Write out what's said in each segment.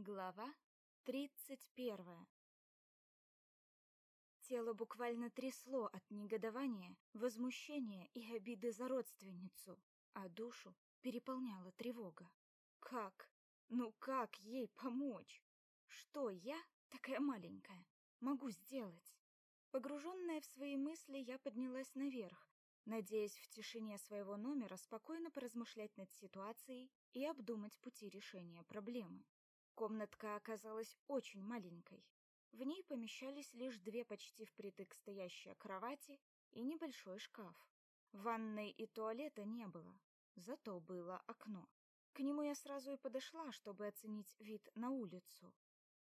Глава тридцать первая Тело буквально трясло от негодования, возмущения и обиды за родственницу, а душу переполняла тревога. Как? Ну как ей помочь? Что я, такая маленькая, могу сделать? Погруженная в свои мысли, я поднялась наверх, надеясь в тишине своего номера спокойно поразмышлять над ситуацией и обдумать пути решения проблемы. Комнатка оказалась очень маленькой. В ней помещались лишь две почти впритык стоящие кровати и небольшой шкаф. Ванной и туалета не было, зато было окно. К нему я сразу и подошла, чтобы оценить вид на улицу.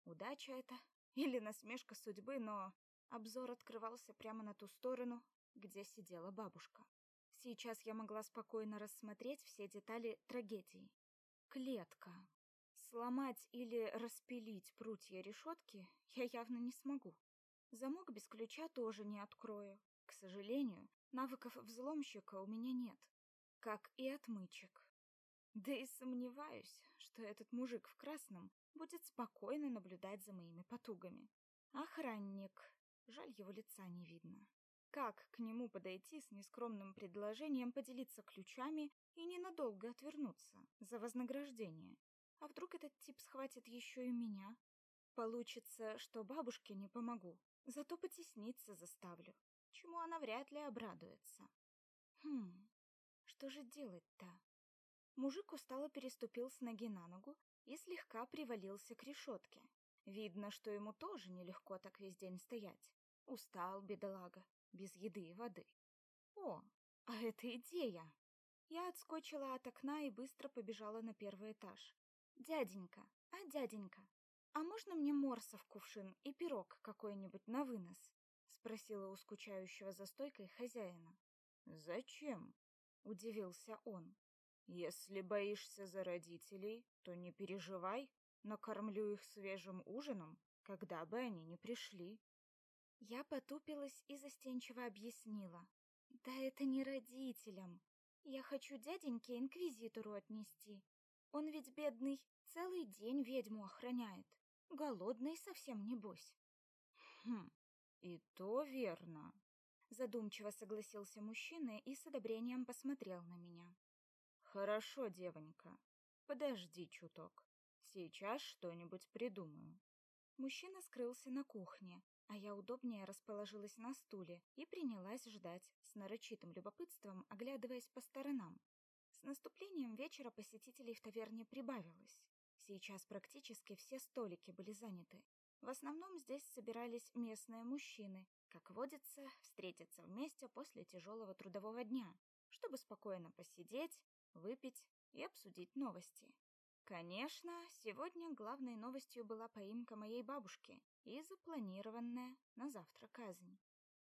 Удача это или насмешка судьбы, но обзор открывался прямо на ту сторону, где сидела бабушка. Сейчас я могла спокойно рассмотреть все детали трагедии. Клетка. Сломать или распилить прутья решетки я явно не смогу. Замок без ключа тоже не открою. К сожалению, навыков взломщика у меня нет, как и отмычек. Да и сомневаюсь, что этот мужик в красном будет спокойно наблюдать за моими потугами. Охранник. Жаль, его лица не видно. Как к нему подойти с нескромным предложением поделиться ключами и ненадолго отвернуться за вознаграждение? А вдруг этот тип схватит еще и меня? Получится, что бабушке не помогу, зато потесниться заставлю, чему она вряд ли обрадуется. Хм, что же делать-то? Мужик устало переступил с ноги на ногу и слегка привалился к решетке. Видно, что ему тоже нелегко так весь день стоять. Устал, бедолага, без еды и воды. О, а это идея! Я отскочила от окна и быстро побежала на первый этаж. «Дяденька, а дяденька, а можно мне морса в кувшин и пирог какой-нибудь на вынос?» — спросила у скучающего за стойкой хозяина. «Зачем?» — удивился он. «Если боишься за родителей, то не переживай, накормлю их свежим ужином, когда бы они ни пришли». Я потупилась и застенчиво объяснила. «Да это не родителям. Я хочу дяденьке инквизитору отнести. Он ведь, бедный, целый день ведьму охраняет. Голодный совсем небось. Хм, и то верно. Задумчиво согласился мужчина и с одобрением посмотрел на меня. Хорошо, девонька. Подожди чуток. Сейчас что-нибудь придумаю. Мужчина скрылся на кухне, а я удобнее расположилась на стуле и принялась ждать, с нарочитым любопытством оглядываясь по сторонам. Наступлением вечера посетителей в таверне прибавилось. Сейчас практически все столики были заняты. В основном здесь собирались местные мужчины, как водится, встретиться вместе после тяжелого трудового дня, чтобы спокойно посидеть, выпить и обсудить новости. Конечно, сегодня главной новостью была поимка моей бабушки и запланированная на завтра казнь.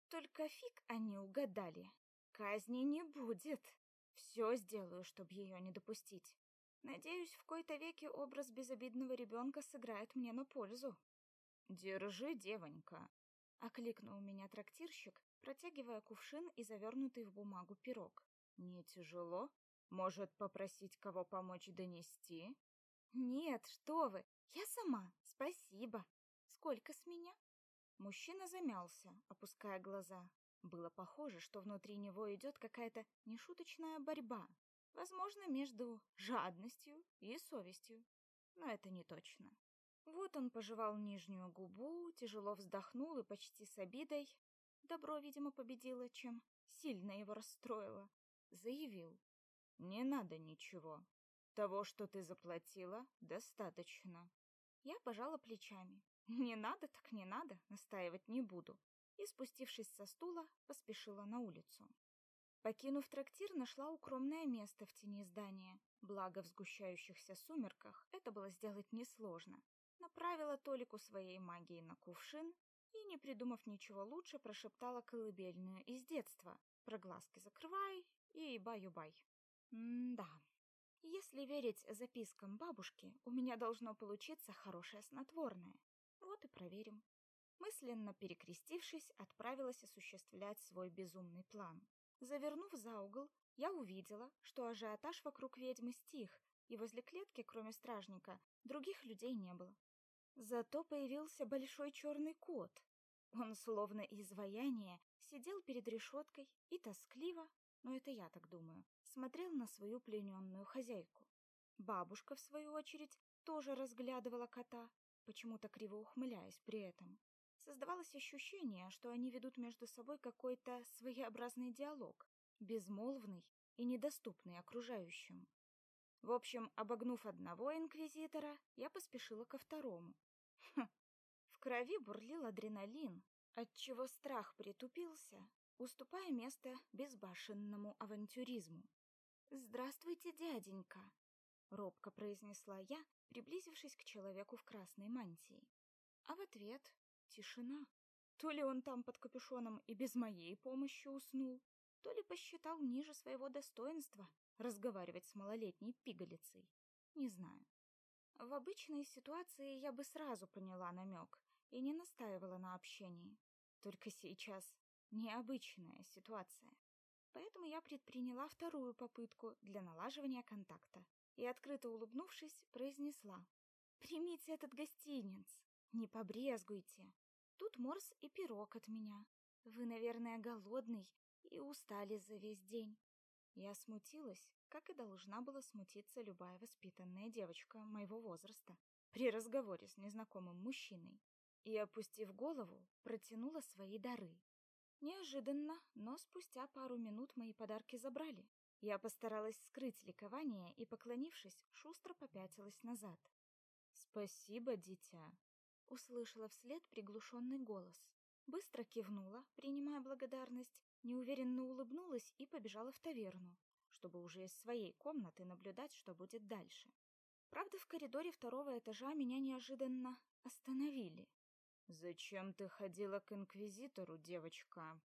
Только фиг они угадали. Казни не будет. Все сделаю, чтобы ее не допустить. Надеюсь, в кои-то веке образ безобидного ребенка сыграет мне на пользу. «Держи, девонька!» — окликнул меня трактирщик, протягивая кувшин и завернутый в бумагу пирог. «Не тяжело? Может, попросить кого помочь донести?» «Нет, что вы! Я сама! Спасибо! Сколько с меня?» Мужчина замялся, опуская глаза. Было похоже, что внутри него идет какая-то нешуточная борьба, возможно, между жадностью и совестью, но это не точно. Вот он пожевал нижнюю губу, тяжело вздохнул и почти с обидой, добро, видимо, победило, чем сильно его расстроило, заявил. «Не надо ничего. Того, что ты заплатила, достаточно». Я пожала плечами. «Не надо, так не надо, настаивать не буду и, спустившись со стула, поспешила на улицу. Покинув трактир, нашла укромное место в тени здания. Благо в сгущающихся сумерках это было сделать несложно. Направила Толику своей магией на кувшин и, не придумав ничего лучше, прошептала колыбельную из детства. Про глазки закрывай и баю-бай. М-да. Если верить запискам бабушки, у меня должно получиться хорошее снотворное. Вот и проверим мысленно перекрестившись, отправилась осуществлять свой безумный план. Завернув за угол, я увидела, что ажиотаж вокруг ведьмы стих, и возле клетки, кроме стражника, других людей не было. Зато появился большой черный кот. Он, словно изваяние, сидел перед решеткой и тоскливо, но это я так думаю, смотрел на свою плененную хозяйку. Бабушка, в свою очередь, тоже разглядывала кота, почему-то криво ухмыляясь при этом. Создавалось ощущение, что они ведут между собой какой-то своеобразный диалог, безмолвный и недоступный окружающим. В общем, обогнув одного инквизитора, я поспешила ко второму. Хм, в крови бурлил адреналин, отчего страх притупился, уступая место безбашенному авантюризму. «Здравствуйте, дяденька!» — робко произнесла я, приблизившись к человеку в красной мантии. А в ответ — тишина. То ли он там под капюшоном и без моей помощи уснул, то ли посчитал ниже своего достоинства разговаривать с малолетней пигалицей. Не знаю. В обычной ситуации я бы сразу поняла намек и не настаивала на общении. Только сейчас необычная ситуация. Поэтому я предприняла вторую попытку для налаживания контакта и, открыто улыбнувшись, произнесла. «Примите этот гостинец, не побрезгуйте. Тут морс и пирог от меня. Вы, наверное, голодный и устали за весь день. Я смутилась, как и должна была смутиться любая воспитанная девочка моего возраста при разговоре с незнакомым мужчиной, и, опустив голову, протянула свои дары. Неожиданно, но спустя пару минут мои подарки забрали. Я постаралась скрыть ликование и, поклонившись, шустро попятилась назад. «Спасибо, дитя!» — услышала вслед приглушенный голос. Быстро кивнула, принимая благодарность, неуверенно улыбнулась и побежала в таверну, чтобы уже из своей комнаты наблюдать, что будет дальше. Правда, в коридоре второго этажа меня неожиданно остановили. «Зачем ты ходила к инквизитору, девочка?»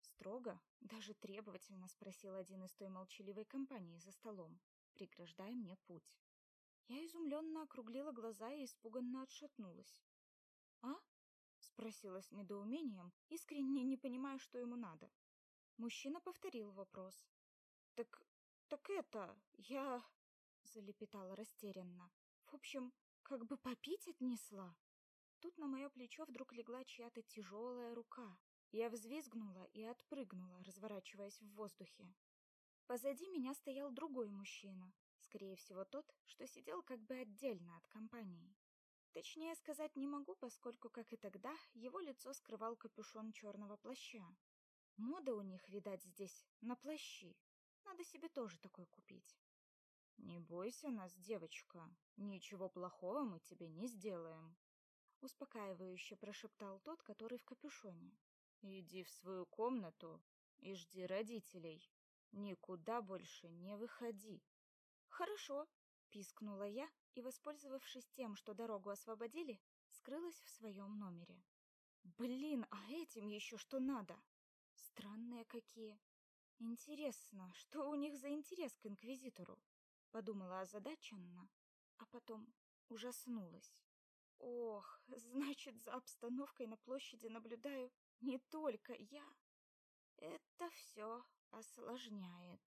Строго, даже требовательно спросил один из той молчаливой компании за столом, преграждая мне путь. Я изумленно округлила глаза и испуганно отшатнулась. «А?» — спросила с недоумением, искренне не понимая, что ему надо. Мужчина повторил вопрос. «Так... так это... я...» — залепетала растерянно. «В общем, как бы попить отнесла». Тут на мое плечо вдруг легла чья-то тяжелая рука. Я взвизгнула и отпрыгнула, разворачиваясь в воздухе. Позади меня стоял другой мужчина, скорее всего тот, что сидел как бы отдельно от компании. Точнее сказать не могу, поскольку, как и тогда, его лицо скрывал капюшон черного плаща, Мода у них, видать, здесь на плащи. Надо себе тоже такой купить. Не бойся нас, девочка. Ничего плохого мы тебе не сделаем. Успокаивающе прошептал тот, который в капюшоне. Иди в свою комнату и жди родителей. Никуда больше не выходи. Хорошо, пискнула я и, воспользовавшись тем, что дорогу освободили, скрылась в своем номере. Блин, а этим еще что надо? Странные какие. Интересно, что у них за интерес к инквизитору? Подумала озадаченно, а потом ужаснулась. Ох, значит, за обстановкой на площади наблюдаю не только я. Это все осложняет.